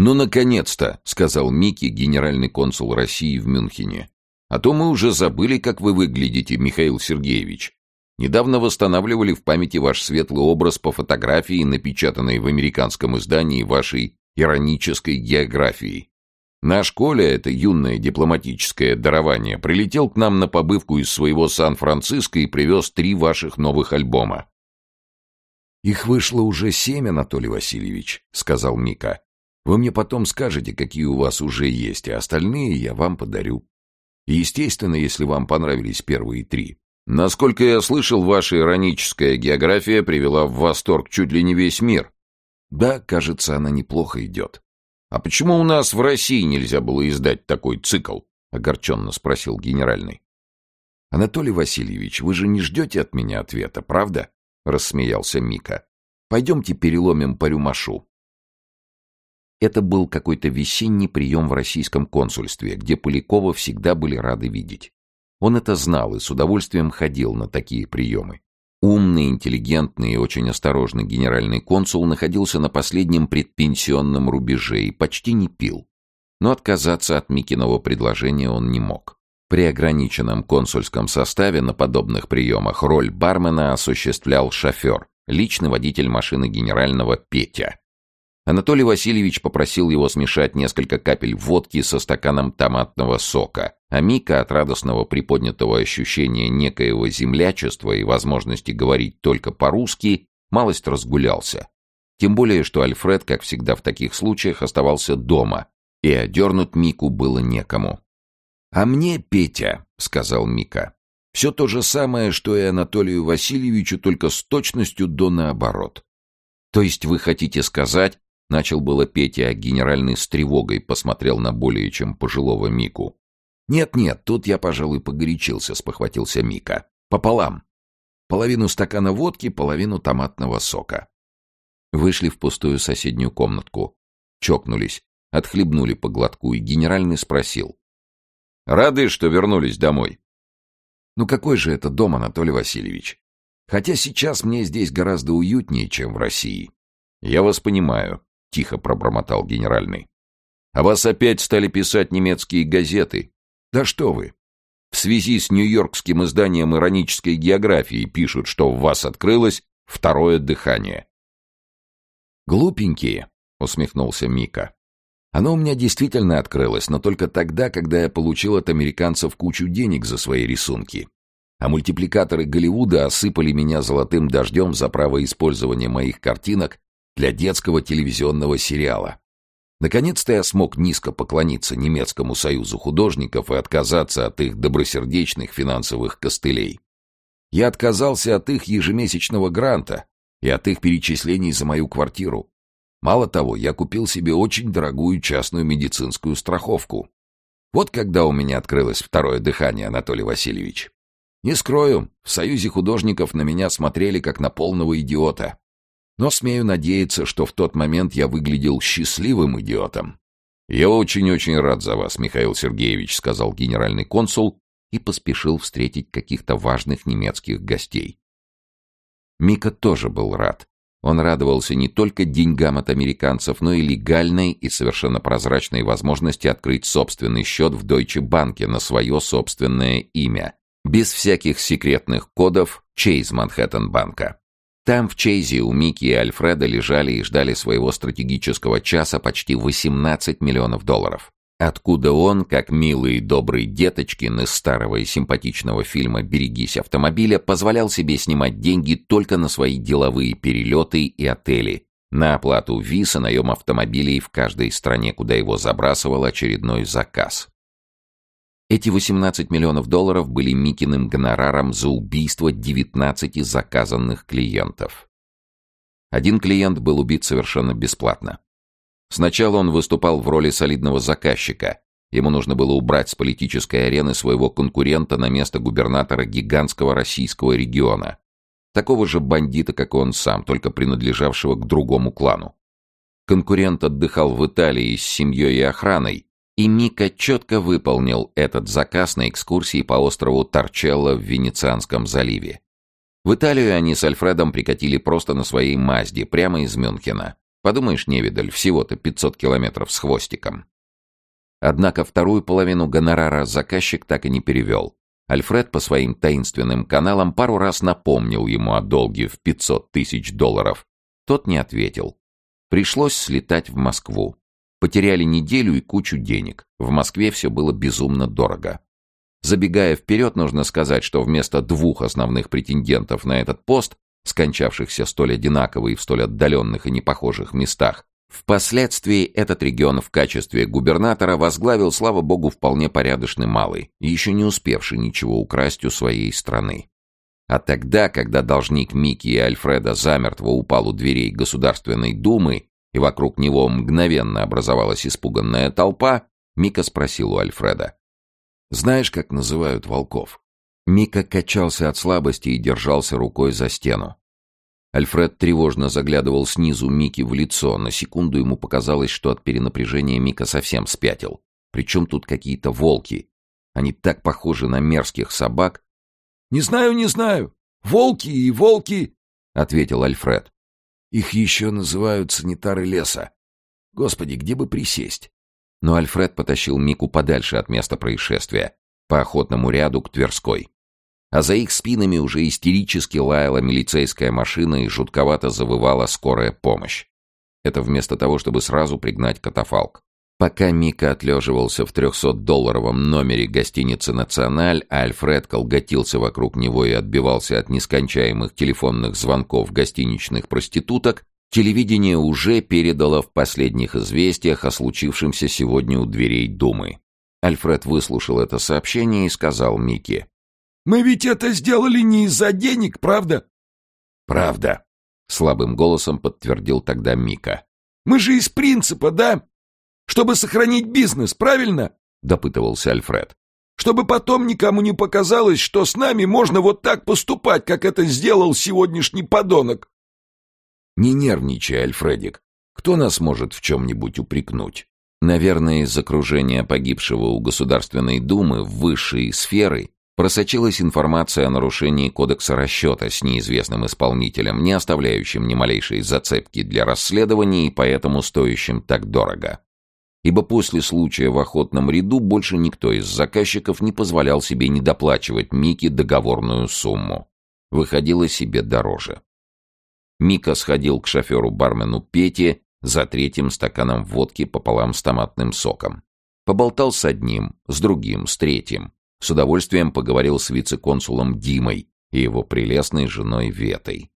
«Ну, наконец-то!» — сказал Микки, генеральный консул России в Мюнхене. «А то мы уже забыли, как вы выглядите, Михаил Сергеевич. Недавно восстанавливали в памяти ваш светлый образ по фотографии, напечатанной в американском издании вашей иронической географии. Наш Коля, это юное дипломатическое дарование, прилетел к нам на побывку из своего Сан-Франциско и привез три ваших новых альбома. «Их вышло уже семь, Анатолий Васильевич», — сказал Мика. «Вы мне потом скажете, какие у вас уже есть, а остальные я вам подарю. Естественно, если вам понравились первые три. Насколько я слышал, ваша ироническая география привела в восторг чуть ли не весь мир. Да, кажется, она неплохо идет. А почему у нас в России нельзя было издать такой цикл? Огорченно спросил генеральный. Анатолий Васильевич, вы же не ждете от меня ответа, правда? Рассмеялся Мика. Пойдемте переломим по рюмашу. Это был какой-то весенний прием в российском консульстве, где Полякова всегда были рады видеть. Он это знал и с удовольствием ходил на такие приемы. Умный, интеллигентный и очень осторожный генеральный консул находился на последнем предпенсионном рубеже и почти не пил. Но отказаться от Микиного предложения он не мог. При ограниченном консульском составе на подобных приемах роль бармена осуществлял шофер, личный водитель машины генерального Петя. Анатолий Васильевич попросил его смешать несколько капель водки со стаканом томатного сока, а Мика от радостного приподнятого ощущения некоего землячества и возможности говорить только по-русски малость разгулялся. Тем более, что Альфред, как всегда в таких случаях, оставался дома, и одернуть Мику было некому. «А мне, Петя», — сказал Мика, — «все то же самое, что и Анатолию Васильевичу, только с точностью до наоборот». «То есть вы хотите сказать, Начал было Петя, а генеральный с тревогой посмотрел на более чем пожилого Мику. «Нет-нет, тут я, пожалуй, погорячился», — спохватился Мика. «Пополам. Половину стакана водки, половину томатного сока». Вышли в пустую соседнюю комнатку. Чокнулись, отхлебнули по глотку, и генеральный спросил. «Рады, что вернулись домой?» «Ну какой же это дом, Анатолий Васильевич? Хотя сейчас мне здесь гораздо уютнее, чем в России». «Я вас понимаю. — тихо пробормотал генеральный. «А вас опять стали писать немецкие газеты?» «Да что вы! В связи с нью-йоркским изданием иронической географии пишут, что в вас открылось второе дыхание». «Глупенькие», — усмехнулся Мика. «Оно у меня действительно открылось, но только тогда, когда я получил от американцев кучу денег за свои рисунки. А мультипликаторы Голливуда осыпали меня золотым дождем за право использования моих картинок для детского телевизионного сериала. Наконец-то я смог низко поклониться немецкому союзу художников и отказаться от их добросердечных финансовых костылей. Я отказался от их ежемесячного гранта и от их перечислений за мою квартиру. Мало того, я купил себе очень дорогую частную медицинскую страховку. Вот когда у меня открылось второе дыхание, Анатолий Васильевич. Не скрою, в Союзе художников на меня смотрели как на полного идиота. Но смею надеяться, что в тот момент я выглядел счастливым идиотом. «Я очень-очень рад за вас, Михаил Сергеевич», — сказал генеральный консул и поспешил встретить каких-то важных немецких гостей. Мика тоже был рад. Он радовался не только деньгам от американцев, но и легальной и совершенно прозрачной возможности открыть собственный счет в Deutsche Bank на свое собственное имя, без всяких секретных кодов Chase Манхэттен банка. Там, в Чейзе, у Микки и Альфреда лежали и ждали своего стратегического часа почти 18 миллионов долларов. Откуда он, как милый и добрый Деточкин из старого и симпатичного фильма «Берегись автомобиля», позволял себе снимать деньги только на свои деловые перелеты и отели, на оплату виз и наем автомобилей в каждой стране, куда его забрасывал очередной заказ. Эти 18 миллионов долларов были Микиным гонораром за убийство 19 заказанных клиентов. Один клиент был убит совершенно бесплатно. Сначала он выступал в роли солидного заказчика. Ему нужно было убрать с политической арены своего конкурента на место губернатора гигантского российского региона. Такого же бандита, как он сам, только принадлежавшего к другому клану. Конкурент отдыхал в Италии с семьей и охраной, и Мика четко выполнил этот заказ на экскурсии по острову Торчелло в Венецианском заливе. В Италию они с Альфредом прикатили просто на своей Мазде, прямо из Мюнхена. Подумаешь, невидаль, всего-то 500 километров с хвостиком. Однако вторую половину гонорара заказчик так и не перевел. Альфред по своим таинственным каналам пару раз напомнил ему о долге в 500 тысяч долларов. Тот не ответил. Пришлось слетать в Москву. Потеряли неделю и кучу денег. В Москве все было безумно дорого. Забегая вперед, нужно сказать, что вместо двух основных претендентов на этот пост, скончавшихся столь одинаково и в столь отдаленных и непохожих местах, Впоследствии этот регион в качестве губернатора возглавил, слава богу, вполне порядочный малый, еще не успевший ничего украсть у своей страны. А тогда, когда должник Микки и Альфреда замертво упал у дверей Государственной Думы, и вокруг него мгновенно образовалась испуганная толпа, Мика спросил у Альфреда. «Знаешь, как называют волков?» Мика качался от слабости и держался рукой за стену. Альфред тревожно заглядывал снизу Мики в лицо. На секунду ему показалось, что от перенапряжения Мика совсем спятил. Причем тут какие-то волки. Они так похожи на мерзких собак. «Не знаю, не знаю. Волки и волки», — ответил Альфред. «Их еще называют санитары леса. Господи, где бы присесть?» Но Альфред потащил Мику подальше от места происшествия, по охотному ряду к Тверской а за их спинами уже истерически лаяла милицейская машина и жутковато завывала скорая помощь. Это вместо того, чтобы сразу пригнать катафалк. Пока Мика отлеживался в 300-долларовом номере гостиницы «Националь», а Альфред колготился вокруг него и отбивался от нескончаемых телефонных звонков гостиничных проституток, телевидение уже передало в последних известиях о случившемся сегодня у дверей Думы. Альфред выслушал это сообщение и сказал Мике. Мы ведь это сделали не из-за денег, правда? Правда, слабым голосом подтвердил тогда Мика. Мы же из принципа, да? Чтобы сохранить бизнес, правильно? допытывался Альфред. Чтобы потом никому не показалось, что с нами можно вот так поступать, как это сделал сегодняшний подонок. Не нервничай, Альфредик. Кто нас может в чем-нибудь упрекнуть? Наверное, из окружения погибшего у Государственной Думы в высшие сферы Просочилась информация о нарушении кодекса расчета с неизвестным исполнителем, не оставляющим ни малейшей зацепки для расследования и поэтому стоящим так дорого. Ибо после случая в охотном ряду больше никто из заказчиков не позволял себе недоплачивать Мике договорную сумму. Выходило себе дороже. Мика сходил к шоферу-бармену Пете за третьим стаканом водки пополам с томатным соком. Поболтал с одним, с другим, с третьим с удовольствием поговорил с вице-консулом Димой и его прелестной женой Ветой.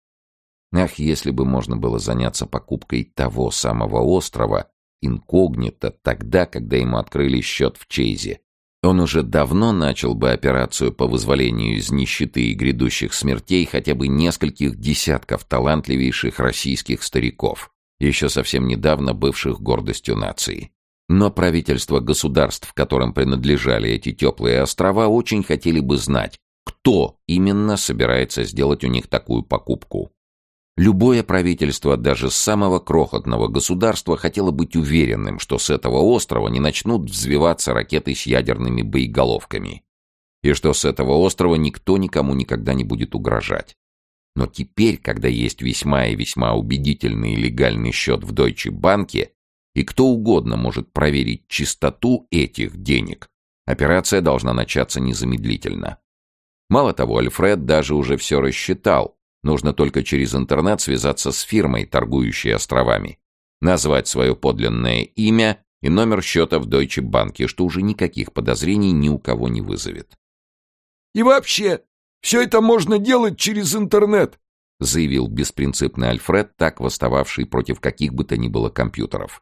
Ах, если бы можно было заняться покупкой того самого острова, инкогнито, тогда, когда ему открыли счет в Чейзе. Он уже давно начал бы операцию по вызволению из нищеты и грядущих смертей хотя бы нескольких десятков талантливейших российских стариков, еще совсем недавно бывших гордостью нации. Но правительства государств, которым принадлежали эти теплые острова, очень хотели бы знать, кто именно собирается сделать у них такую покупку. Любое правительство, даже самого крохотного государства, хотело быть уверенным, что с этого острова не начнут взвиваться ракеты с ядерными боеголовками, и что с этого острова никто никому никогда не будет угрожать. Но теперь, когда есть весьма и весьма убедительный легальный счет в Deutsche Банке, и кто угодно может проверить чистоту этих денег. Операция должна начаться незамедлительно. Мало того, Альфред даже уже все рассчитал. Нужно только через интернет связаться с фирмой, торгующей островами, назвать свое подлинное имя и номер счета в Deutsche Bank, что уже никаких подозрений ни у кого не вызовет. «И вообще, все это можно делать через интернет», заявил беспринципный Альфред, так восстававший против каких бы то ни было компьютеров.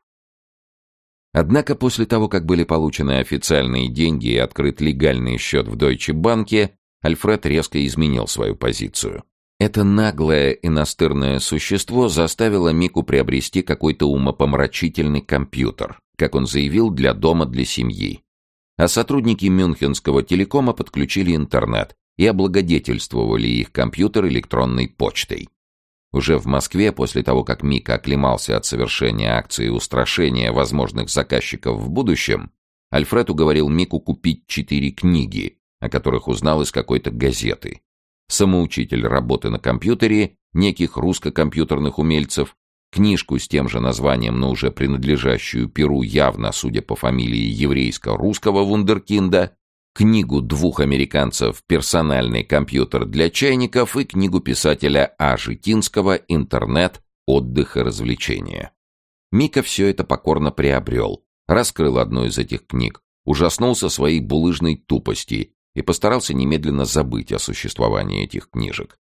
Однако после того, как были получены официальные деньги и открыт легальный счет в Deutsche Bank, Альфред резко изменил свою позицию. Это наглое и настырное существо заставило Мику приобрести какой-то умопомрачительный компьютер, как он заявил, для дома для семьи. А сотрудники Мюнхенского телекома подключили интернет и облагодетельствовали их компьютер электронной почтой. Уже в Москве, после того, как Мика оклемался от совершения акции устрашения возможных заказчиков в будущем, Альфред уговорил Мику купить четыре книги, о которых узнал из какой-то газеты. Самоучитель работы на компьютере, неких русско-компьютерных умельцев книжку с тем же названием, но уже принадлежащую Перу явно, судя по фамилии еврейско-русского вундеркинда, книгу двух американцев «Персональный компьютер для чайников» и книгу писателя А. Житинского «Интернет. Отдых и развлечения». Мика все это покорно приобрел, раскрыл одну из этих книг, ужаснулся своей булыжной тупости и постарался немедленно забыть о существовании этих книжек.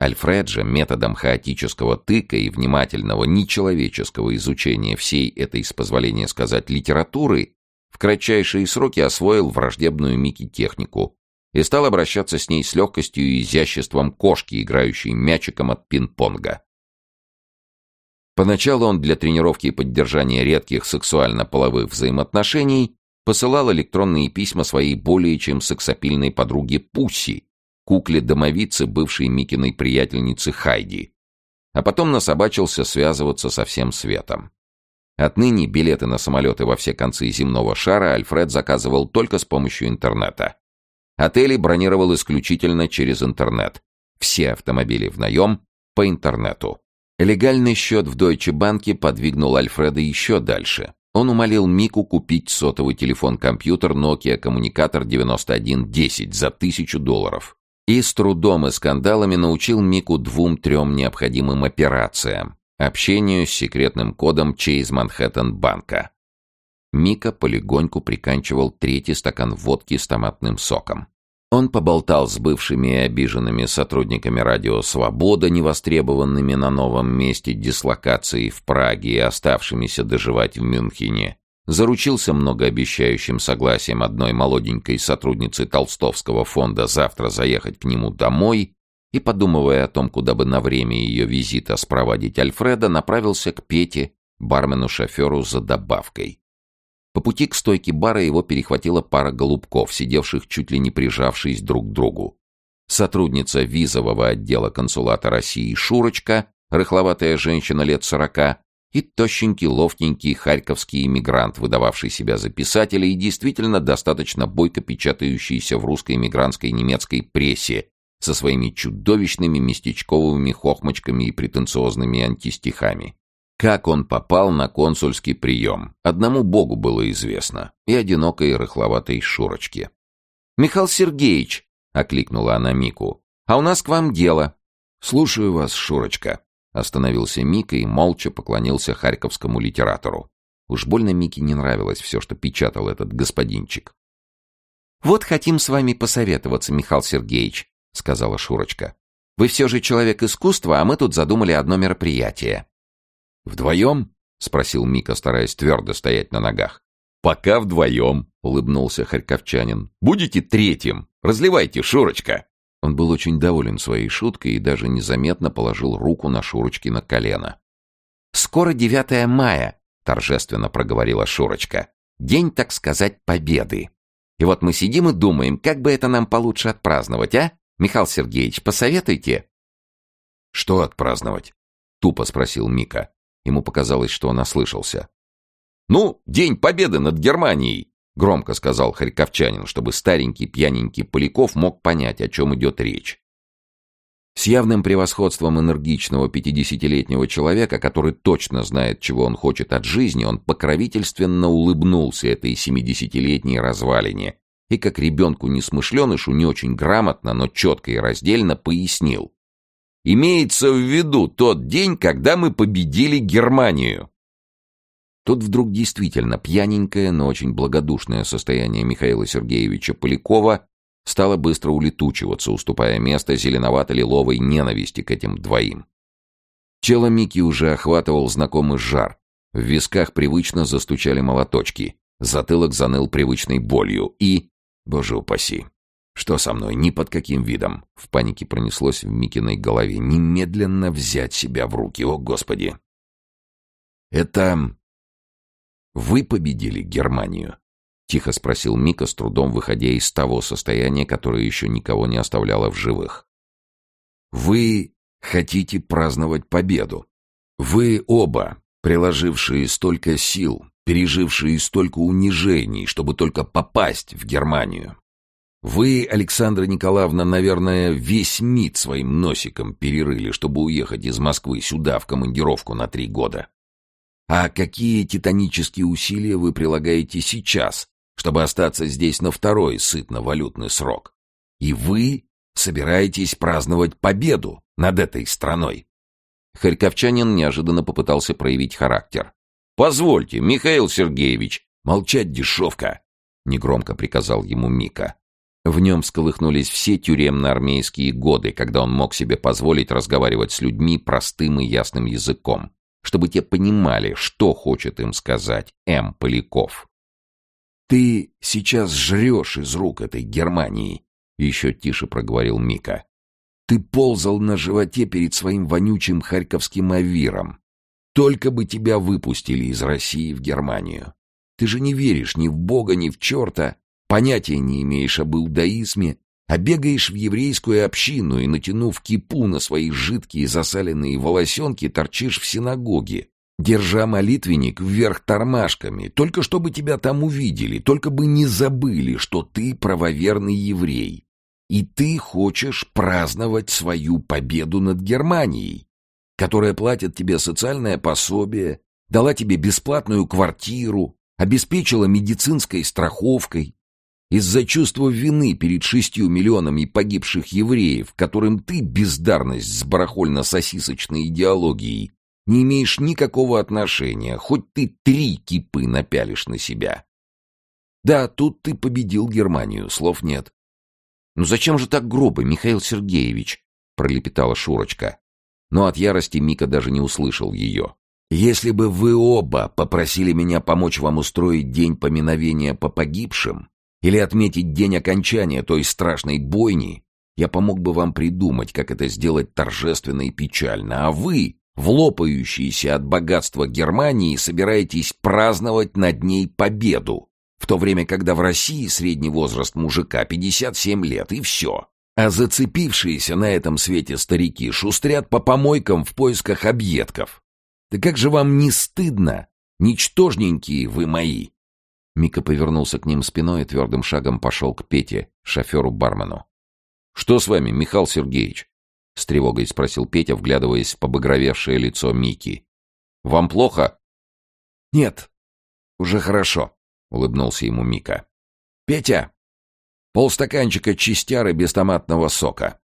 Альфред же методом хаотического тыка и внимательного нечеловеческого изучения всей этой, с позволения сказать, литературы в кратчайшие сроки освоил враждебную Микки технику и стал обращаться с ней с легкостью и изяществом кошки, играющей мячиком от пинг-понга. Поначалу он для тренировки и поддержания редких сексуально-половых взаимоотношений посылал электронные письма своей более чем сексапильной подруге Пусси, кукле-домовице бывшей Микиной приятельницы Хайди, а потом насобачился связываться со всем светом. Отныне билеты на самолеты во все концы земного шара Альфред заказывал только с помощью интернета. Отели бронировал исключительно через интернет. Все автомобили в наем по интернету. Легальный счет в Deutsche Bank подвигнул Альфреда еще дальше. Он умолил Мику купить сотовый телефон-компьютер Nokia коммуникатор 9110 за тысячу долларов. И с трудом и скандалами научил Мику двум-трем необходимым операциям. Общению с секретным кодом Чейз Манхэттен банка. Мика полегоньку приканчивал третий стакан водки с томатным соком. Он поболтал с бывшими и обиженными сотрудниками радио «Свобода», невостребованными на новом месте дислокации в Праге и оставшимися доживать в Мюнхене. Заручился многообещающим согласием одной молоденькой сотрудницы Толстовского фонда завтра заехать к нему домой и, подумывая о том, куда бы на время ее визита спровадить Альфреда, направился к Пете, бармену-шоферу за добавкой. По пути к стойке бара его перехватила пара голубков, сидевших чуть ли не прижавшись друг к другу. Сотрудница визового отдела консулата России Шурочка, рыхловатая женщина лет сорока, и тощенький, ловкенький харьковский иммигрант, выдававший себя за писателя и действительно достаточно бойко печатающийся в русской иммигрантской немецкой прессе со своими чудовищными местечковыми хохмочками и претенциозными антистихами. Как он попал на консульский прием, одному богу было известно, и одинокой рыхловатой Шурочке. «Михаил Сергеевич!» — окликнула она Мику. «А у нас к вам дело». «Слушаю вас, Шурочка», — остановился Мика и молча поклонился харьковскому литератору. Уж больно Мике не нравилось все, что печатал этот господинчик. «Вот хотим с вами посоветоваться, Михаил Сергеевич», — сказала Шурочка. «Вы все же человек искусства, а мы тут задумали одно мероприятие». «Вдвоем?» — спросил Мика, стараясь твердо стоять на ногах. «Пока вдвоем», — улыбнулся харьковчанин. «Будете третьим. Разливайте, Шурочка». Он был очень доволен своей шуткой и даже незаметно положил руку на Шурочки на колено. «Скоро 9 мая», — торжественно проговорила Шурочка. «День, так сказать, победы. И вот мы сидим и думаем, как бы это нам получше отпраздновать, а? Михаил Сергеевич, посоветуйте». «Что отпраздновать?» — тупо спросил Мика. Ему показалось, что он ослышался. «Ну, День Победы над Германией!» — громко сказал харьковчанин, чтобы старенький пьяненький Поляков мог понять, о чем идет речь. С явным превосходством энергичного пятидесятилетнего человека, который точно знает, чего он хочет от жизни, он покровительственно улыбнулся этой семидесятилетней развалине и, как ребенку-несмышленышу, не очень грамотно, но четко и раздельно пояснил. Имеется в виду тот день, когда мы победили Германию. Тут вдруг действительно пьяненькое, но очень благодушное состояние Михаила Сергеевича Полякова стало быстро улетучиваться, уступая место зеленовато-лиловой ненависти к этим двоим. Тело Мики уже охватывал знакомый жар. В висках привычно застучали молоточки. Затылок заныл привычной болью. И... Боже упаси! Что со мной? Ни под каким видом. В панике пронеслось в Микиной голове. Немедленно взять себя в руки, о господи. Это... Вы победили Германию? Тихо спросил Мика, с трудом выходя из того состояния, которое еще никого не оставляло в живых. Вы хотите праздновать победу. Вы оба, приложившие столько сил, пережившие столько унижений, чтобы только попасть в Германию. Вы, Александра Николаевна, наверное, весь МИД своим носиком перерыли, чтобы уехать из Москвы сюда в командировку на три года. А какие титанические усилия вы прилагаете сейчас, чтобы остаться здесь на второй сытно-валютный срок? И вы собираетесь праздновать победу над этой страной? Харьковчанин неожиданно попытался проявить характер. «Позвольте, Михаил Сергеевич, молчать дешевка!» — негромко приказал ему Мика. В нем всколыхнулись все тюремно-армейские годы, когда он мог себе позволить разговаривать с людьми простым и ясным языком, чтобы те понимали, что хочет им сказать М. Поляков. «Ты сейчас жрешь из рук этой Германии», — еще тише проговорил Мика. «Ты ползал на животе перед своим вонючим харьковским авиром. Только бы тебя выпустили из России в Германию. Ты же не веришь ни в Бога, ни в черта, Понятия не имеешь об иудаизме, а бегаешь в еврейскую общину и, натянув кипу на свои жидкие засаленные волосенки, торчишь в синагоге, держа молитвенник вверх тормашками, только чтобы тебя там увидели, только бы не забыли, что ты правоверный еврей. И ты хочешь праздновать свою победу над Германией, которая платит тебе социальное пособие, дала тебе бесплатную квартиру, обеспечила медицинской страховкой, из-за чувства вины перед шестью миллионами погибших евреев, которым ты, бездарность с барахольно-сосисочной идеологией, не имеешь никакого отношения, хоть ты три кипы напялишь на себя. Да, тут ты победил Германию, слов нет. «Ну зачем же так грубо, Михаил Сергеевич?» — пролепетала Шурочка. Но от ярости Мика даже не услышал ее. «Если бы вы оба попросили меня помочь вам устроить день поминовения по погибшим, или отметить день окончания той страшной бойни, я помог бы вам придумать, как это сделать торжественно и печально, а вы, влопающиеся от богатства Германии, собираетесь праздновать над ней победу, в то время, когда в России средний возраст мужика 57 лет, и все. А зацепившиеся на этом свете старики шустрят по помойкам в поисках объедков. Да как же вам не стыдно, ничтожненькие вы мои? Мика повернулся к ним спиной и твердым шагом пошел к Пете, шоферу-бармену. «Что с вами, Михаил Сергеевич?» — с тревогой спросил Петя, вглядываясь в побагровевшее лицо Мики. «Вам плохо?» «Нет, уже хорошо», — улыбнулся ему Мика. «Петя, полстаканчика чистяры без томатного сока».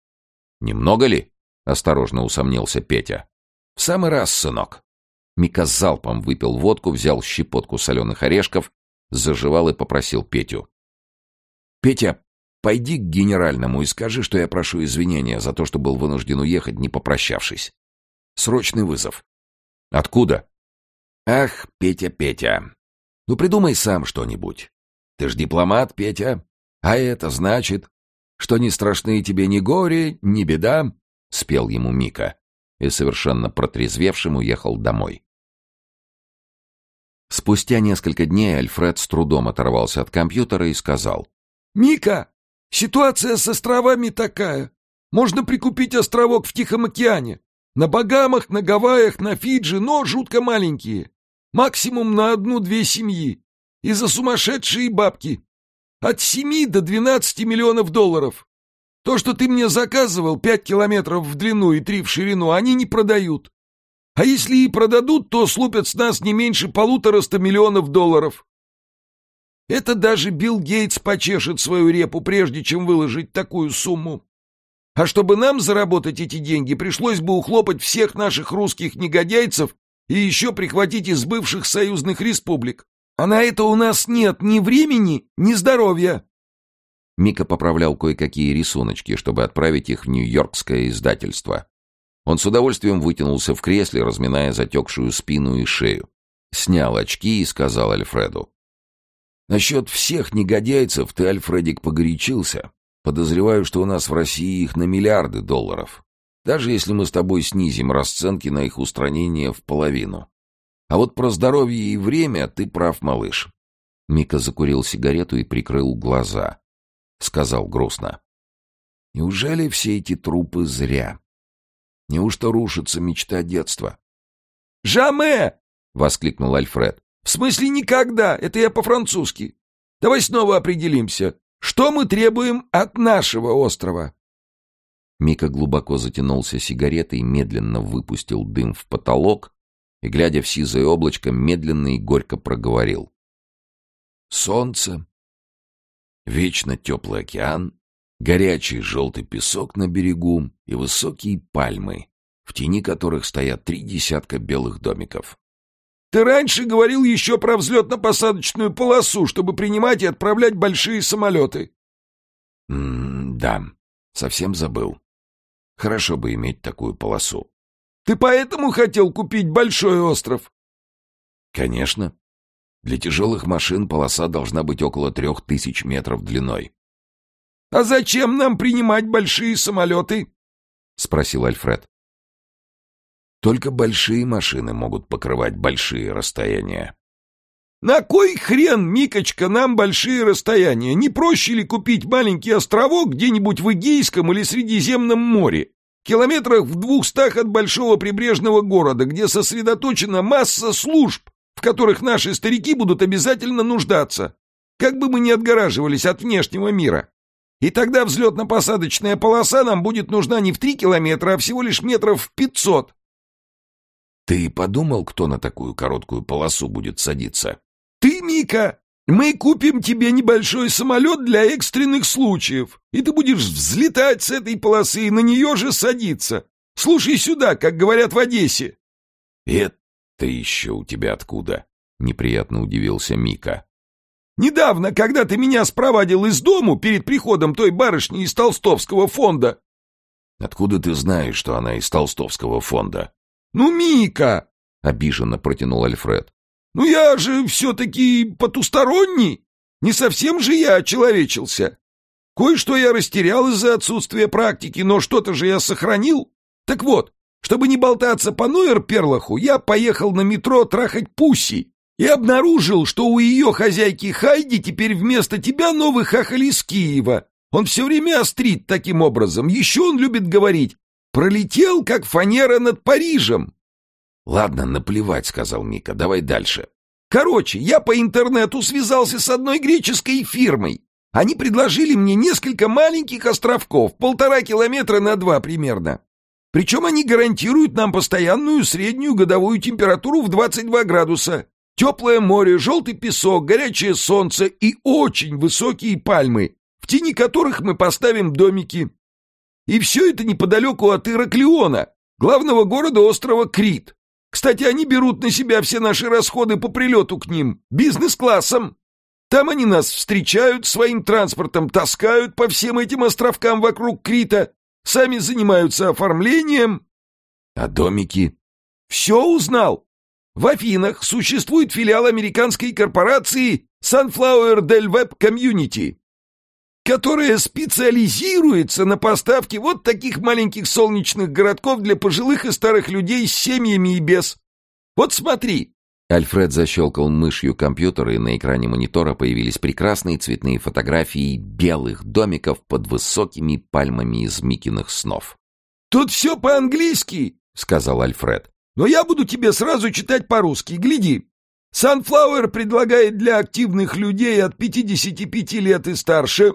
«Немного ли?» — осторожно усомнился Петя. «В самый раз, сынок». Мика залпом выпил водку, взял щепотку соленых орешков заживал и попросил Петю. «Петя, пойди к генеральному и скажи, что я прошу извинения за то, что был вынужден уехать, не попрощавшись. Срочный вызов». «Откуда?» «Ах, Петя, Петя, ну придумай сам что-нибудь. Ты ж дипломат, Петя, а это значит, что не страшны тебе ни горе, ни беда», — спел ему Мика и совершенно протрезвевшим уехал домой. Спустя несколько дней Альфред с трудом оторвался от компьютера и сказал. «Мика, ситуация с островами такая. Можно прикупить островок в Тихом океане. На Багамах, на Гавайях, на Фиджи, но жутко маленькие. Максимум на одну-две семьи. И за сумасшедшие бабки. От семи до двенадцати миллионов долларов. То, что ты мне заказывал, пять километров в длину и три в ширину, они не продают. А если и продадут, то слупят с нас не меньше полутораста миллионов долларов. Это даже Билл Гейтс почешет свою репу, прежде чем выложить такую сумму. А чтобы нам заработать эти деньги, пришлось бы ухлопать всех наших русских негодяйцев и еще прихватить из бывших союзных республик. А на это у нас нет ни времени, ни здоровья. Мика поправлял кое-какие рисуночки, чтобы отправить их в нью-йоркское издательство. Он с удовольствием вытянулся в кресле, разминая затекшую спину и шею. Снял очки и сказал Альфреду. «Насчет всех негодяйцев ты, Альфредик, погорячился. Подозреваю, что у нас в России их на миллиарды долларов. Даже если мы с тобой снизим расценки на их устранение в половину. А вот про здоровье и время ты прав, малыш». Мика закурил сигарету и прикрыл глаза. Сказал грустно. «Неужели все эти трупы зря?» Неужто рушится мечта детства? «Жаме!» — воскликнул Альфред. «В смысле никогда? Это я по-французски. Давай снова определимся. Что мы требуем от нашего острова?» Мика глубоко затянулся сигаретой, медленно выпустил дым в потолок и, глядя в сизое облачко, медленно и горько проговорил. «Солнце, вечно теплый океан, горячий желтый песок на берегу и высокие пальмы, в тени которых стоят три десятка белых домиков. Ты раньше говорил еще про взлетно-посадочную полосу, чтобы принимать и отправлять большие самолеты. М да, совсем забыл. Хорошо бы иметь такую полосу. Ты поэтому хотел купить большой остров? Конечно. Для тяжелых машин полоса должна быть около трех тысяч метров длиной. — А зачем нам принимать большие самолеты? — спросил Альфред. Только большие машины могут покрывать большие расстояния. На кой хрен, Микочка, нам большие расстояния? Не проще ли купить маленький островок где-нибудь в Эгейском или Средиземном море? Километрах в двухстах от большого прибрежного города, где сосредоточена масса служб, в которых наши старики будут обязательно нуждаться. Как бы мы ни отгораживались от внешнего мира. И тогда взлетно-посадочная полоса нам будет нужна не в три километра, а всего лишь метров в пятьсот. Ты подумал, кто на такую короткую полосу будет садиться? Ты, Мика, мы купим тебе небольшой самолет для экстренных случаев, и ты будешь взлетать с этой полосы и на нее же садиться. Слушай сюда, как говорят в Одессе. Это еще у тебя откуда? Неприятно удивился Мика. Недавно, когда ты меня спровадил из дому перед приходом той барышни из Толстовского фонда. Откуда ты знаешь, что она из Толстовского фонда? Ну, Мика! Обиженно протянул Альфред. Ну я же все-таки потусторонний. Не совсем же я очеловечился. Кое-что я растерял из-за отсутствия практики, но что-то же я сохранил. Так вот, чтобы не болтаться по Нойер-Перлаху, я поехал на метро трахать Пусси и обнаружил, что у ее хозяйки Хайди теперь вместо тебя новый хахаль из Киева. Он все время острит таким образом. Еще он любит говорить «пролетел, как фанера над Парижем». «Ладно, наплевать», — сказал Мика. «Давай дальше». «Короче, я по интернету связался с одной греческой фирмой. Они предложили мне несколько маленьких островков, полтора километра на два примерно. Причем они гарантируют нам постоянную среднюю годовую температуру в 22 градуса, теплое море, желтый песок, горячее солнце и очень высокие пальмы, в тени которых мы поставим домики. И все это неподалеку от Ираклиона, главного города острова Крит. Кстати, они берут на себя все наши расходы по прилету к ним, бизнес-классом. Там они нас встречают, своим транспортом таскают по всем этим островкам вокруг Крита, сами занимаются оформлением. А домики? Все узнал. В Афинах существует филиал американской корпорации Sunflower Del Web Community которая специализируется на поставке вот таких маленьких солнечных городков для пожилых и старых людей с семьями и без. Вот смотри!» Альфред защелкал мышью компьютера, и на экране монитора появились прекрасные цветные фотографии белых домиков под высокими пальмами из Микиных снов. «Тут все по-английски», — сказал Альфред. «Но я буду тебе сразу читать по-русски. Гляди. Sunflower предлагает для активных людей от 55 лет и старше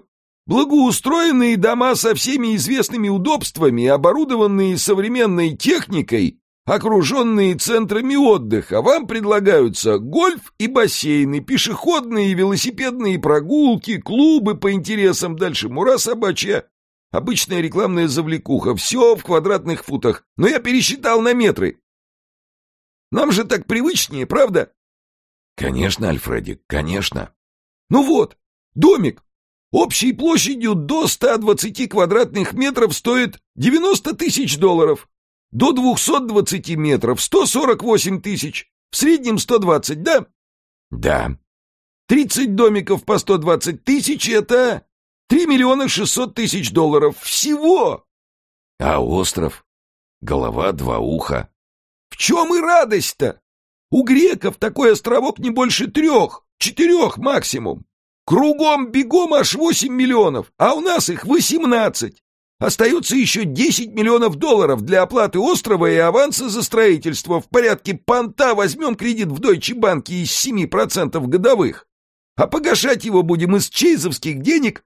Благоустроенные дома со всеми известными удобствами, оборудованные современной техникой, окруженные центрами отдыха, вам предлагаются гольф и бассейны, пешеходные и велосипедные прогулки, клубы по интересам, дальше мура собачья, обычная рекламная завлекуха, все в квадратных футах, но я пересчитал на метры. Нам же так привычнее, правда? Конечно, Альфредик, конечно. Ну вот, домик, Общей площадью до 120 квадратных метров стоит 90 тысяч долларов. До 220 метров 148 тысяч. В среднем 120, да? Да. 30 домиков по 120 тысяч — это 3 миллиона 600 тысяч долларов. Всего! А остров? Голова, два уха. В чем и радость-то? У греков такой островок не больше трех, четырех максимум. Кругом бегом аж 8 миллионов, а у нас их 18. Остается еще 10 миллионов долларов для оплаты острова и аванса за строительство. В порядке понта возьмем кредит в Deutsche Bank из 7% годовых. А погашать его будем из чейзовских денег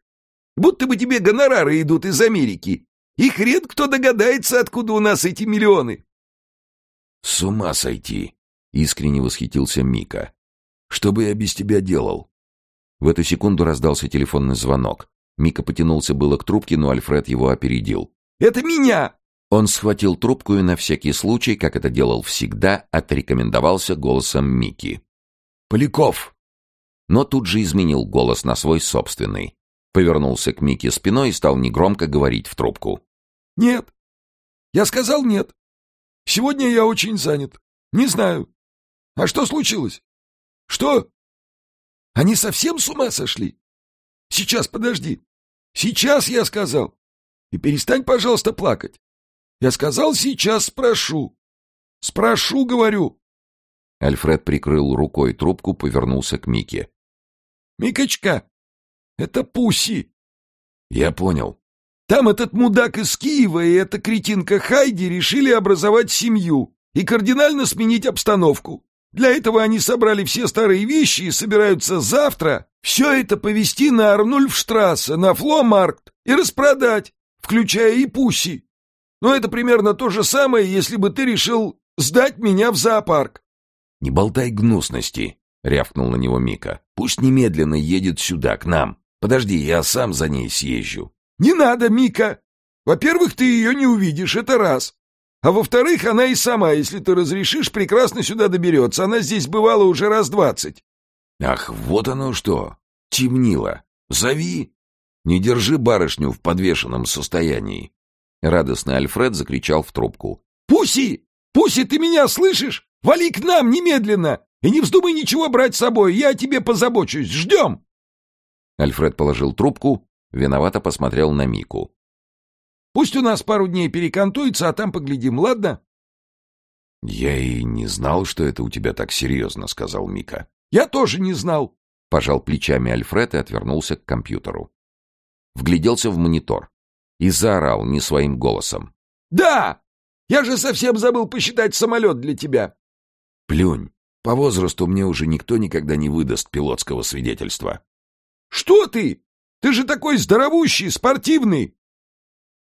Будто бы тебе гонорары идут из Америки. И хрен кто догадается, откуда у нас эти миллионы. С ума сойти! Искренне восхитился Мика. Что бы я без тебя делал? В эту секунду раздался телефонный звонок. Мика потянулся было к трубке, но Альфред его опередил. «Это меня!» Он схватил трубку и на всякий случай, как это делал всегда, отрекомендовался голосом Мики. «Поляков!» Но тут же изменил голос на свой собственный. Повернулся к Мике спиной и стал негромко говорить в трубку. «Нет. Я сказал нет. Сегодня я очень занят. Не знаю. А что случилось? Что? Они совсем с ума сошли? Сейчас, подожди. Сейчас я сказал. И перестань, пожалуйста, плакать. Я сказал, сейчас спрошу. Спрошу, говорю. Альфред прикрыл рукой трубку, повернулся к Мике. Микочка, это Пуси. Я понял. Там этот мудак из Киева и эта кретинка Хайди решили образовать семью и кардинально сменить обстановку. Для этого они собрали все старые вещи и собираются завтра все это повезти на Арнульфштрассе, на Фломаркт и распродать, включая и Пуси. Но это примерно то же самое, если бы ты решил сдать меня в зоопарк. «Не болтай гнусности», — рявкнул на него Мика. «Пусть немедленно едет сюда, к нам. Подожди, я сам за ней съезжу». «Не надо, Мика! Во-первых, ты ее не увидишь, это раз. А во-вторых, она и сама, если ты разрешишь, прекрасно сюда доберется. Она здесь бывала уже раз двадцать». «Ах, вот оно что! Темнило! Зови! Не держи барышню в подвешенном состоянии!» Радостный Альфред закричал в трубку. «Пуси! Пуси, ты меня слышишь? Вали к нам немедленно! И не вздумай ничего брать с собой, я о тебе позабочусь. Ждем!» Альфред положил трубку, виновато посмотрел на Мику. «Пусть у нас пару дней перекантуется, а там поглядим, ладно?» «Я и не знал, что это у тебя так серьезно», — сказал Мика. «Я тоже не знал», — пожал плечами Альфред и отвернулся к компьютеру. Вгляделся в монитор и заорал не своим голосом. «Да! Я же совсем забыл посчитать самолет для тебя!» «Плюнь. По возрасту мне уже никто никогда не выдаст пилотского свидетельства». «Что ты? Ты же такой здоровущий, спортивный!»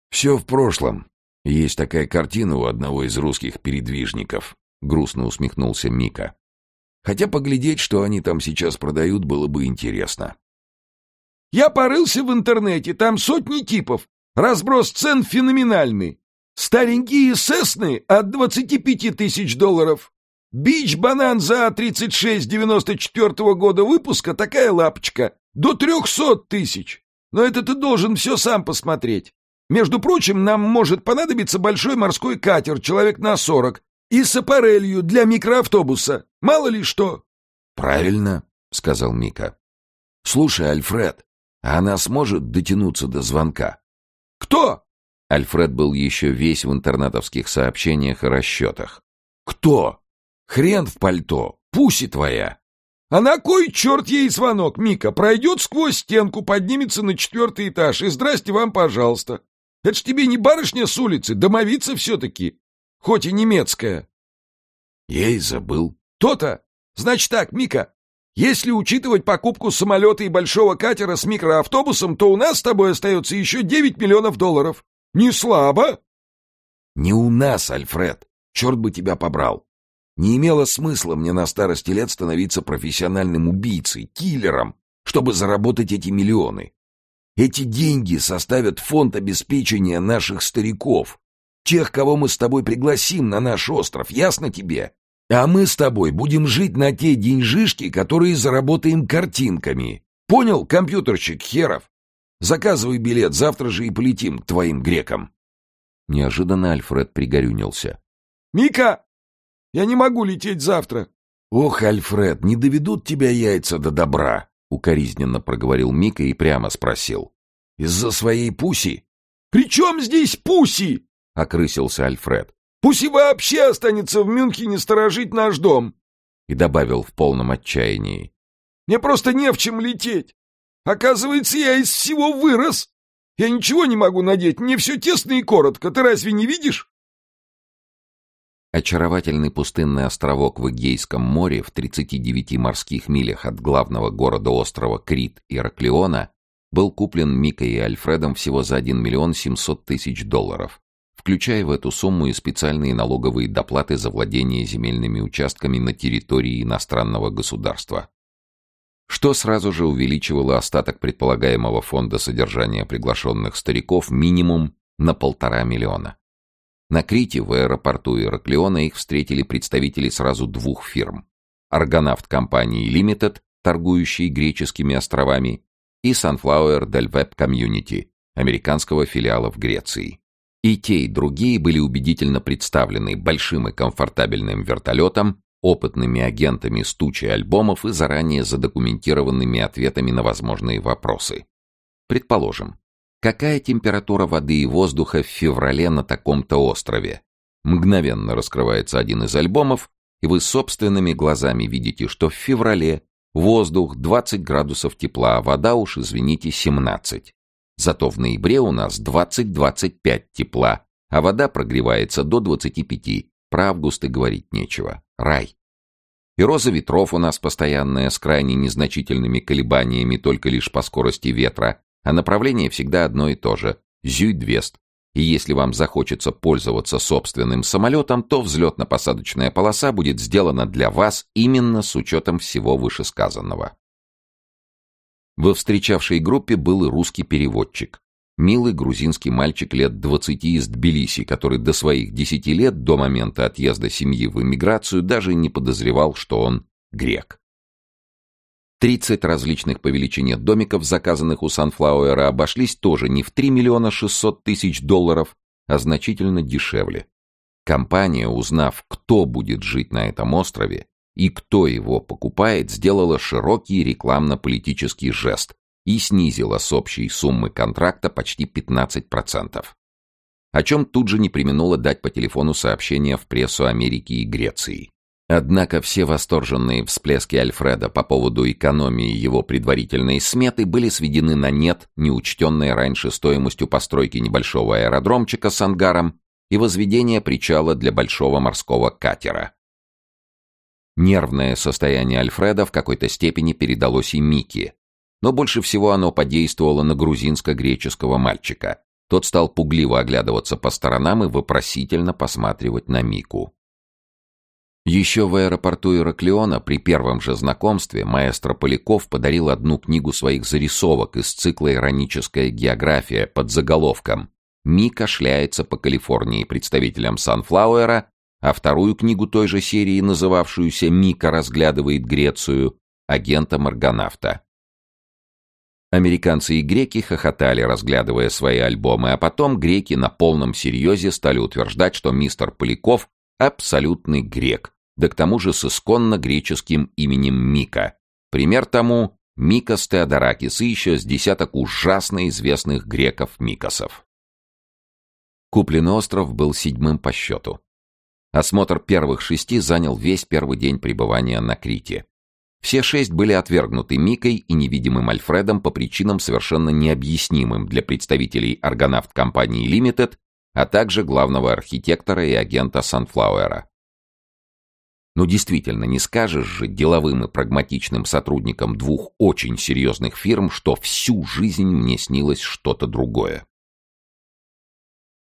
«Все в прошлом. Есть такая картина у одного из русских передвижников», — грустно усмехнулся Мика. «Хотя поглядеть, что они там сейчас продают, было бы интересно». «Я порылся в интернете, там сотни типов. Разброс цен феноменальный. Старенькие Сесны от 25 тысяч долларов. Бич-банан за 36-94 года выпуска такая лапочка. До трехсот тысяч. Но это ты должен все сам посмотреть. Между прочим, нам может понадобиться большой морской катер, человек на сорок, и с аппарелью для микроавтобуса. Мало ли что. Правильно, сказал Мика. Слушай, Альфред, а она сможет дотянуться до звонка? Кто? Альфред был еще весь в интернетовских сообщениях и расчетах. Кто? Хрен в пальто, пуси твоя. А на кой черт ей звонок, Мика? Пройдет сквозь стенку, поднимется на четвертый этаж, и здрасте вам, пожалуйста. Это ж тебе не барышня с улицы, домовица все-таки, хоть и немецкая. Я и забыл. То-то. Значит так, Мика, если учитывать покупку самолета и большого катера с микроавтобусом, то у нас с тобой остается еще 9 миллионов долларов. Не слабо? Не у нас, Альфред. Черт бы тебя побрал. Не имело смысла мне на старости лет становиться профессиональным убийцей, киллером, чтобы заработать эти миллионы. Эти деньги составят фонд обеспечения наших стариков, тех, кого мы с тобой пригласим на наш остров, ясно тебе? А мы с тобой будем жить на те деньжишки, которые заработаем картинками. Понял, компьютерщик херов? Заказывай билет, завтра же и полетим к твоим грекам. Неожиданно Альфред пригорюнился. «Мика, я не могу лететь завтра. Ох, Альфред, не доведут тебя яйца до добра, укоризненно проговорил Мика и прямо спросил. Из-за своей пуси? При чем здесь пуси? окрысился Альфред. Пуси вообще останется в Мюнхене сторожить наш дом. И добавил в полном отчаянии. Мне просто не в чем лететь. Оказывается, я из всего вырос. Я ничего не могу надеть, мне все тесно и коротко. Ты разве не видишь? Очаровательный пустынный островок в Эгейском море в 39 морских милях от главного города острова Крит Ираклиона был куплен Микой и Альфредом всего за 1 миллион 700 тысяч долларов, включая в эту сумму и специальные налоговые доплаты за владение земельными участками на территории иностранного государства. Что сразу же увеличивало остаток предполагаемого фонда содержания приглашенных стариков минимум на полтора миллиона. На Крите, в аэропорту Ираклиона, их встретили представители сразу двух фирм. Аргонавт компании Limited, торгующей греческими островами, и Sunflower Del Web Community, американского филиала в Греции. И те, и другие были убедительно представлены большим и комфортабельным вертолетом, опытными агентами с тучей альбомов и заранее задокументированными ответами на возможные вопросы. Предположим, какая температура воды и воздуха в феврале на таком-то острове? Мгновенно раскрывается один из альбомов, и вы собственными глазами видите, что в феврале воздух 20 градусов тепла, а вода уж, извините, 17. Зато в ноябре у нас 20-25 тепла, а вода прогревается до 25. Про август и говорить нечего. Рай. И роза ветров у нас постоянная, с крайне незначительными колебаниями только лишь по скорости ветра, а направление всегда одно и то же — зюйдвест. И если вам захочется пользоваться собственным самолетом, то взлетно-посадочная полоса будет сделана для вас именно с учетом всего вышесказанного. Во встречавшей группе был и русский переводчик. Милый грузинский мальчик лет 20 из Тбилиси, который до своих 10 лет, до момента отъезда семьи в эмиграцию, даже не подозревал, что он грек. 30 различных по величине домиков, заказанных у Санфлауэра, обошлись тоже не в 3 миллиона 600 тысяч долларов, а значительно дешевле. Компания, узнав, кто будет жить на этом острове и кто его покупает, сделала широкий рекламно-политический жест, и снизила с общей суммы контракта почти 15%. О чем тут же не применула дать по телефону сообщение в прессу Америки и Греции. Однако все восторженные всплески Альфреда по поводу экономии его предварительной сметы были сведены на нет, неучтенной раньше стоимостью постройки небольшого аэродромчика с ангаром и возведения причала для большого морского катера. Нервное состояние Альфреда в какой-то степени передалось и Микки, но больше всего оно подействовало на грузинско-греческого мальчика. Тот стал пугливо оглядываться по сторонам и вопросительно посматривать на Мику. Еще в аэропорту Ираклиона при первом же знакомстве маэстро Поляков подарил одну книгу своих зарисовок из цикла «Ироническая география» под заголовком «Мика шляется по Калифорнии представителям Санфлауэра», а вторую книгу той же серии, называвшуюся «Мика разглядывает Грецию», агента Марганавта. Американцы и греки хохотали, разглядывая свои альбомы, а потом греки на полном серьезе стали утверждать, что мистер Поляков — абсолютный грек, да к тому же с исконно греческим именем Мика. Пример тому — Микос Теодоракис и еще с десяток ужасно известных греков-микосов. Купленный остров был седьмым по счету. Осмотр первых шести занял весь первый день пребывания на Крите. Все шесть были отвергнуты Микой и невидимым Альфредом по причинам совершенно необъяснимым для представителей органавт-компании Limited, а также главного архитектора и агента Санфлауэра. Но действительно, не скажешь же деловым и прагматичным сотрудникам двух очень серьезных фирм, что всю жизнь мне снилось что-то другое.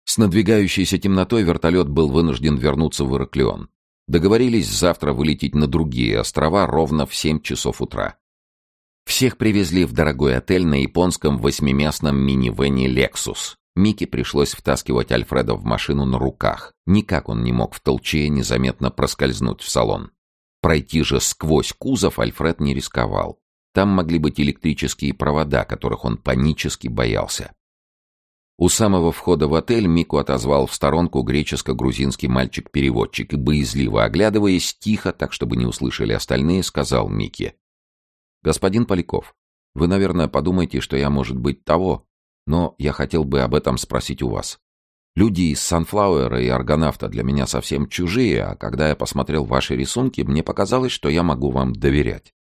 С надвигающейся темнотой вертолет был вынужден вернуться в Ираклион. Договорились завтра вылететь на другие острова ровно в 7 часов утра. Всех привезли в дорогой отель на японском восьмиместном минивэне «Лексус». Микки пришлось втаскивать Альфреда в машину на руках. Никак он не мог в толчее незаметно проскользнуть в салон. Пройти же сквозь кузов Альфред не рисковал. Там могли быть электрические провода, которых он панически боялся. У самого входа в отель Мику отозвал в сторонку греческо-грузинский мальчик-переводчик и, боязливо оглядываясь, тихо, так чтобы не услышали остальные, сказал Мике. «Господин Поляков, вы, наверное, подумаете, что я, может быть, того, но я хотел бы об этом спросить у вас. Люди из Санфлауэра и Аргонавта для меня совсем чужие, а когда я посмотрел ваши рисунки, мне показалось, что я могу вам доверять».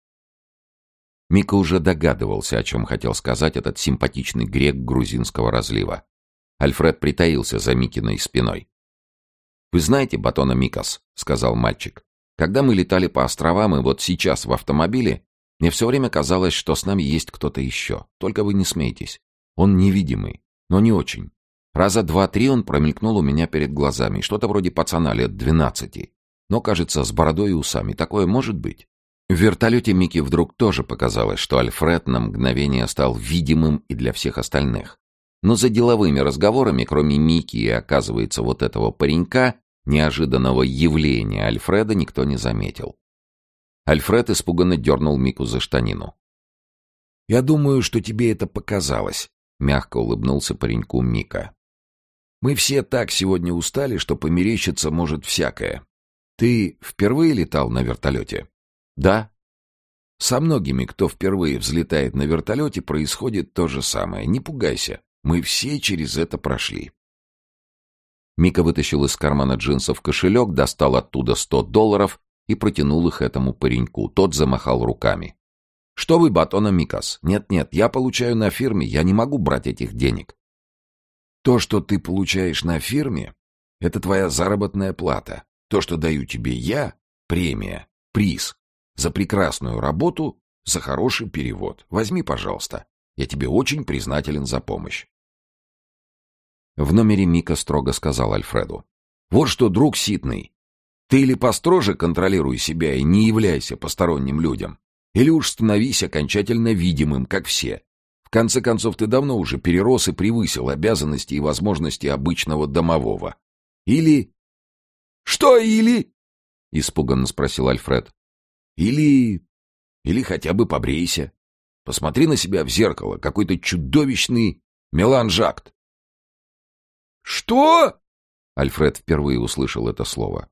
Мика уже догадывался, о чем хотел сказать этот симпатичный грек грузинского разлива. Альфред притаился за Микиной спиной. «Вы знаете Батона Микас?» — сказал мальчик. «Когда мы летали по островам и вот сейчас в автомобиле, Мне все время казалось, что с нами есть кто-то еще. Только вы не смейтесь. Он невидимый, но не очень. Раза два-три он промелькнул у меня перед глазами. Что-то вроде пацана лет двенадцати. Но, кажется, с бородой и усами. Такое может быть. В вертолете Микки вдруг тоже показалось, что Альфред на мгновение стал видимым и для всех остальных. Но за деловыми разговорами, кроме Микки и, оказывается, вот этого паренька, неожиданного явления Альфреда никто не заметил. Альфред испуганно дернул Мику за штанину. «Я думаю, что тебе это показалось», — мягко улыбнулся пареньку Мика. «Мы все так сегодня устали, что померещиться может всякое. Ты впервые летал на вертолете?» «Да». «Со многими, кто впервые взлетает на вертолете, происходит то же самое. Не пугайся. Мы все через это прошли». Мика вытащил из кармана джинсов кошелек, достал оттуда сто долларов и протянул их этому пареньку. Тот замахал руками. «Что вы, батона Микас? Нет-нет, я получаю на фирме, я не могу брать этих денег». «То, что ты получаешь на фирме, это твоя заработная плата. То, что даю тебе я, премия, приз. За прекрасную работу, за хороший перевод. Возьми, пожалуйста. Я тебе очень признателен за помощь». В номере Мика строго сказал Альфреду. «Вот что, друг Ситный, ты или построже контролируй себя и не являйся посторонним людям, или уж становись окончательно видимым, как все. В конце концов, ты давно уже перерос и превысил обязанности и возможности обычного домового. Или... «Что или?» — испуганно спросил Альфред. «Или... или хотя бы побрейся. Посмотри на себя в зеркало, какой-то чудовищный меланжакт. «Что?» — Альфред впервые услышал это слово.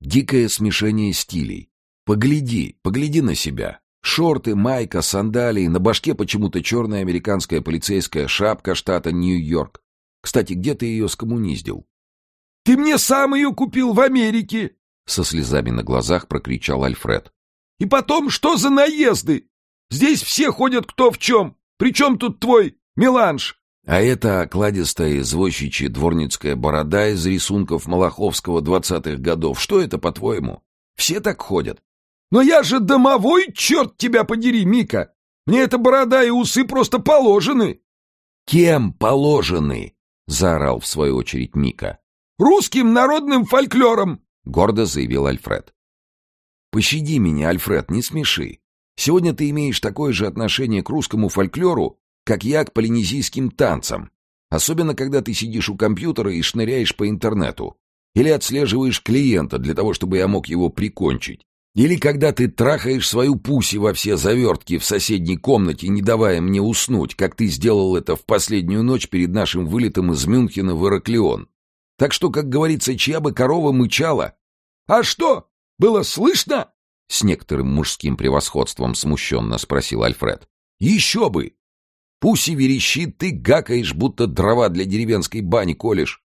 «Дикое смешение стилей. Погляди, погляди на себя. Шорты, майка, сандалии, на башке почему-то черная американская полицейская шапка штата Нью-Йорк. Кстати, где ты ее скоммуниздил?» «Ты мне сам ее купил в Америке!» Со слезами на глазах прокричал Альфред. «И потом, что за наезды? Здесь все ходят кто в чем. Причем тут твой меланж?» А это окладистая извозчичья дворницкая борода из рисунков Малаховского двадцатых годов. Что это, по-твоему? Все так ходят. Но я же домовой, черт тебя подери, Мика! Мне эта борода и усы просто положены. Кем положены? Заорал в свою очередь Мика. Русским народным фольклором, гордо заявил Альфред. Пощади меня, Альфред, не смеши. Сегодня ты имеешь такое же отношение к русскому фольклору, как я к полинезийским танцам. Особенно, когда ты сидишь у компьютера и шныряешь по интернету. Или отслеживаешь клиента для того, чтобы я мог его прикончить. Или когда ты трахаешь свою пуси во все завертки в соседней комнате, не давая мне уснуть, как ты сделал это в последнюю ночь перед нашим вылетом из Мюнхена в Ираклион. Так что, как говорится, чья бы корова мычала. «А что, было слышно?» — с некоторым мужским превосходством смущенно спросил Альфред. «Еще бы! Пуси верещит, ты гакаешь, будто дрова для деревенской бани колешь.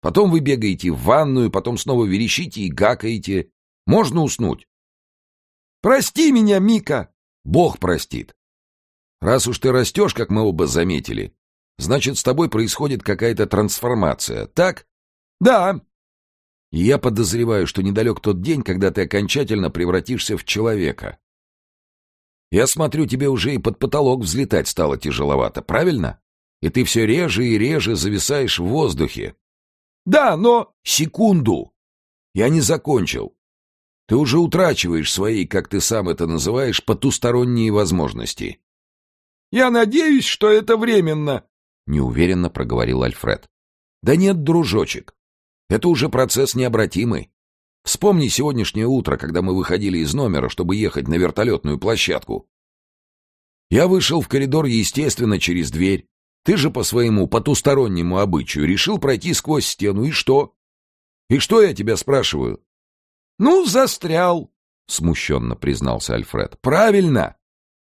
Потом вы бегаете в ванную, потом снова верещите и гакаете. Можно уснуть? Прости меня, Мика! Бог простит. Раз уж ты растешь, как мы оба заметили, значит, с тобой происходит какая-то трансформация, так? Да. И я подозреваю, что недалек тот день, когда ты окончательно превратишься в человека. Я смотрю, тебе уже и под потолок взлетать стало тяжеловато, правильно? И ты все реже и реже зависаешь в воздухе. Да, но... Секунду! Я не закончил. Ты уже утрачиваешь свои, как ты сам это называешь, потусторонние возможности. Я надеюсь, что это временно, — неуверенно проговорил Альфред. Да нет, дружочек, это уже процесс необратимый. Вспомни сегодняшнее утро, когда мы выходили из номера, чтобы ехать на вертолетную площадку. Я вышел в коридор, естественно, через дверь. Ты же по своему потустороннему обычаю решил пройти сквозь стену, и что? И что я тебя спрашиваю? Ну, застрял, смущенно признался Альфред. Правильно.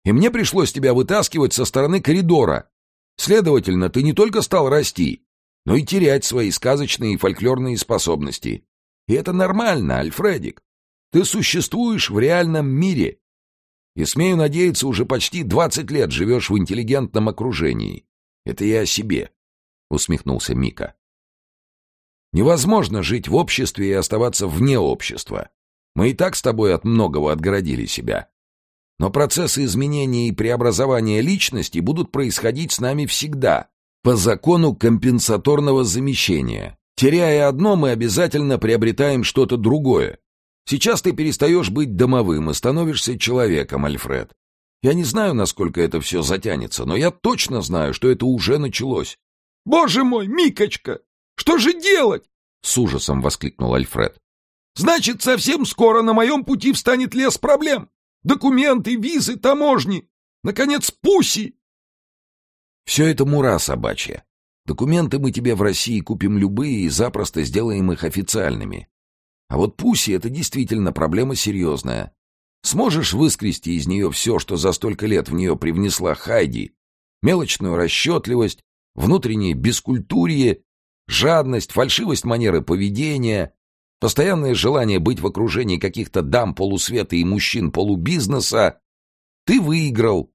И мне пришлось тебя вытаскивать со стороны коридора. Следовательно, ты не только стал расти, но и терять свои сказочные и фольклорные способности. И это нормально, Альфредик. Ты существуешь в реальном мире. И, смею надеяться, уже почти двадцать лет живешь в интеллигентном окружении. Это я о себе, — усмехнулся Мика. Невозможно жить в обществе и оставаться вне общества. Мы и так с тобой от многого отгородили себя. Но процессы изменения и преобразования личности будут происходить с нами всегда, по закону компенсаторного замещения. Теряя одно, мы обязательно приобретаем что-то другое. Сейчас ты перестаешь быть домовым и становишься человеком, Альфред. Я не знаю, насколько это все затянется, но я точно знаю, что это уже началось. «Боже мой, Микочка! Что же делать?» — с ужасом воскликнул Альфред. «Значит, совсем скоро на моем пути встанет лес проблем. Документы, визы, таможни. Наконец, пуси!» «Все это мура собачья. Документы мы тебе в России купим любые и запросто сделаем их официальными. А вот пуси — это действительно проблема серьезная. Сможешь выскрести из нее все, что за столько лет в нее привнесла Хайди? Мелочную расчетливость, внутреннее бескультурье, жадность, фальшивость манеры поведения, постоянное желание быть в окружении каких-то дам полусвета и мужчин полубизнеса. Ты выиграл.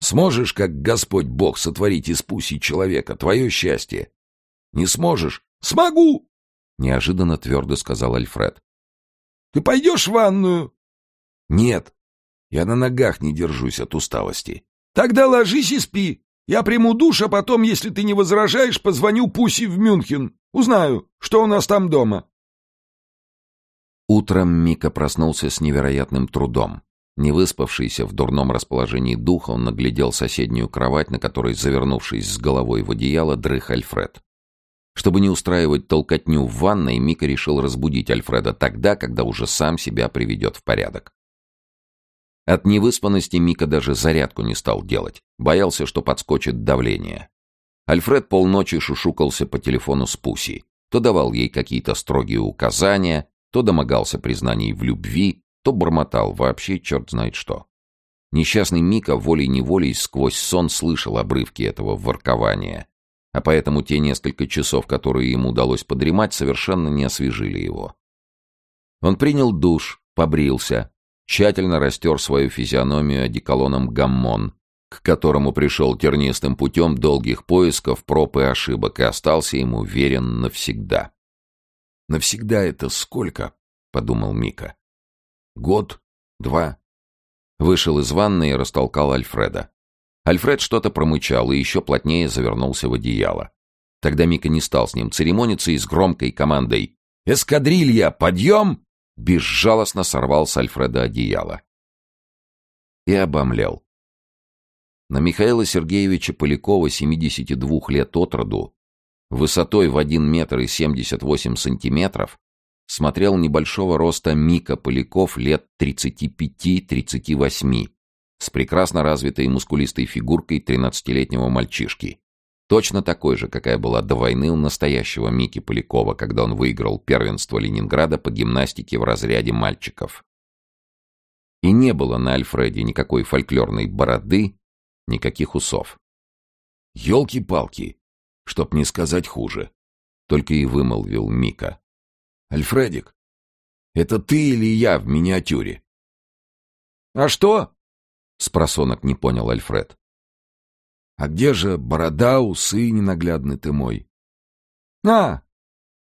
Сможешь, как Господь Бог, сотворить из пуси человека, твое счастье? Не сможешь? Смогу! Неожиданно твердо сказал Альфред. Ты пойдешь в ванную? Нет. Я на ногах не держусь от усталости. Тогда ложись и спи. Я приму душ, а потом, если ты не возражаешь, позвоню Пуси в Мюнхен. Узнаю, что у нас там дома. Утром Мика проснулся с невероятным трудом. Не выспавшийся в дурном расположении духа, он наглядел соседнюю кровать, на которой, завернувшись с головой в одеяло, дрых Альфред. Чтобы не устраивать толкотню в ванной, Мика решил разбудить Альфреда тогда, когда уже сам себя приведет в порядок. От невыспанности Мика даже зарядку не стал делать. Боялся, что подскочит давление. Альфред полночи шушукался по телефону с Пуси. То давал ей какие-то строгие указания, то домогался признаний в любви, то бормотал вообще черт знает что. Несчастный Мика волей-неволей сквозь сон слышал обрывки этого воркования, а поэтому те несколько часов, которые ему удалось подремать, совершенно не освежили его. Он принял душ, побрился, тщательно растер свою физиономию одеколоном «Гаммон», к которому пришел тернистым путем долгих поисков, проб и ошибок, и остался ему верен навсегда. «Навсегда это сколько?» — подумал Мика. «Год? Два?» Вышел из ванны и растолкал Альфреда. Альфред что-то промычал и еще плотнее завернулся в одеяло. Тогда Мика не стал с ним церемониться и с громкой командой «Эскадрилья, подъем!» Безжалостно сорвал с Альфреда одеяло. И обомлел. На Михаила Сергеевича Полякова, 72 лет от роду, высотой в 1 метр и 78 сантиметров, смотрел небольшого роста Мика Поляков лет 35-38, с прекрасно развитой мускулистой фигуркой 13-летнего мальчишки. Точно такой же, какая была до войны у настоящего Мики Полякова, когда он выиграл первенство Ленинграда по гимнастике в разряде мальчиков. И не было на Альфреде никакой фольклорной бороды, никаких усов. «Елки-палки!» чтоб не сказать хуже. Только и вымолвил Мика. «Альфредик, это ты или я в миниатюре?» «А что?» — спросонок не понял Альфред. А где же борода, усы, ненаглядный ты мой? — А,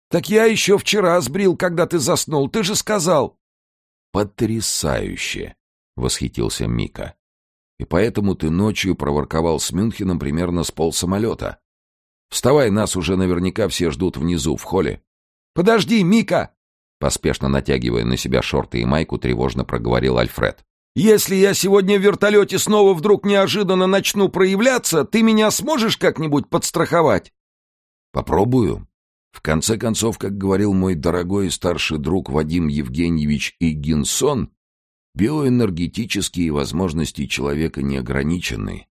так я еще вчера сбрил, когда ты заснул, ты же сказал. — Потрясающе! — восхитился Мика. — И поэтому ты ночью проворковал с Мюнхеном примерно с полсамолета. Вставай, нас уже наверняка все ждут внизу, в холле. — Подожди, Мика! Поспешно натягивая на себя шорты и майку, тревожно проговорил Альфред. Если я сегодня в вертолете снова вдруг неожиданно начну проявляться, ты меня сможешь как-нибудь подстраховать? Попробую. В конце концов, как говорил мой дорогой старший друг Вадим Евгеньевич Игинсон, биоэнергетические возможности человека не ограничены.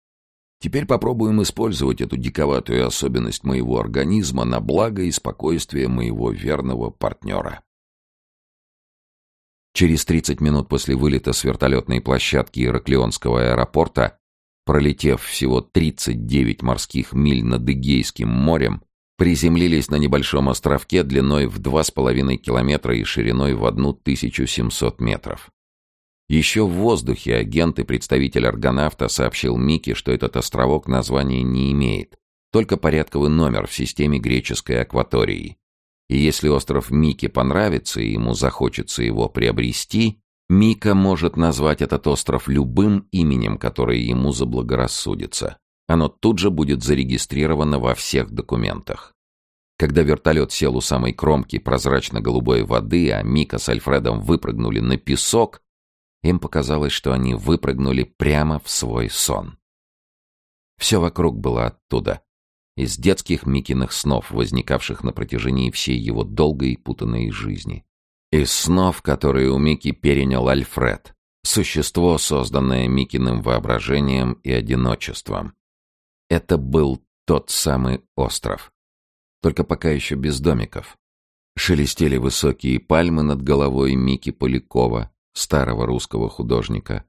Теперь попробуем использовать эту диковатую особенность моего организма на благо и спокойствие моего верного партнера. Через 30 минут после вылета с вертолетной площадки Ираклионского аэропорта, пролетев всего 39 морских миль над Эгейским морем, приземлились на небольшом островке длиной в 2,5 километра и шириной в 1700 метров. Еще в воздухе агент и представитель аргонавта сообщил Мике, что этот островок названия не имеет, только порядковый номер в системе греческой акватории. И если остров Мики понравится и ему захочется его приобрести, Мика может назвать этот остров любым именем, которое ему заблагорассудится. Оно тут же будет зарегистрировано во всех документах. Когда вертолет сел у самой кромки прозрачно-голубой воды, а Мика с Альфредом выпрыгнули на песок, им показалось, что они выпрыгнули прямо в свой сон. Все вокруг было оттуда, из детских Микиных снов, возникавших на протяжении всей его долгой и путанной жизни. Из снов, которые у Мики перенял Альфред, существо, созданное Микиным воображением и одиночеством. Это был тот самый остров. Только пока еще без домиков. Шелестели высокие пальмы над головой Мики Полякова, старого русского художника.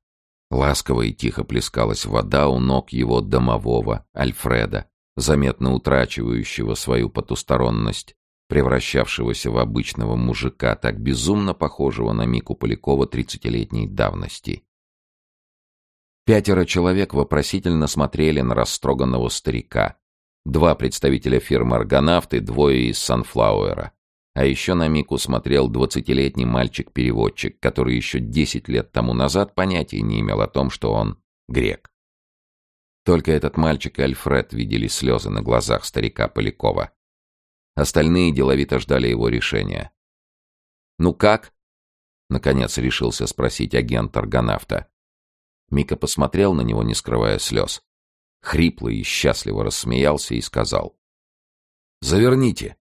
Ласково и тихо плескалась вода у ног его домового, Альфреда, заметно утрачивающего свою потусторонность, превращавшегося в обычного мужика, так безумно похожего на Мику Полякова тридцатилетней давности. Пятеро человек вопросительно смотрели на растроганного старика. Два представителя фирмы «Аргонавты», двое из «Санфлауэра». А еще на Мику смотрел двадцатилетний мальчик-переводчик, который еще десять лет тому назад понятия не имел о том, что он грек. Только этот мальчик и Альфред видели слезы на глазах старика Полякова. Остальные деловито ждали его решения. «Ну как?» — наконец решился спросить агент аргонавта. Мика посмотрел на него, не скрывая слез. Хрипло и счастливо рассмеялся и сказал. «Заверните.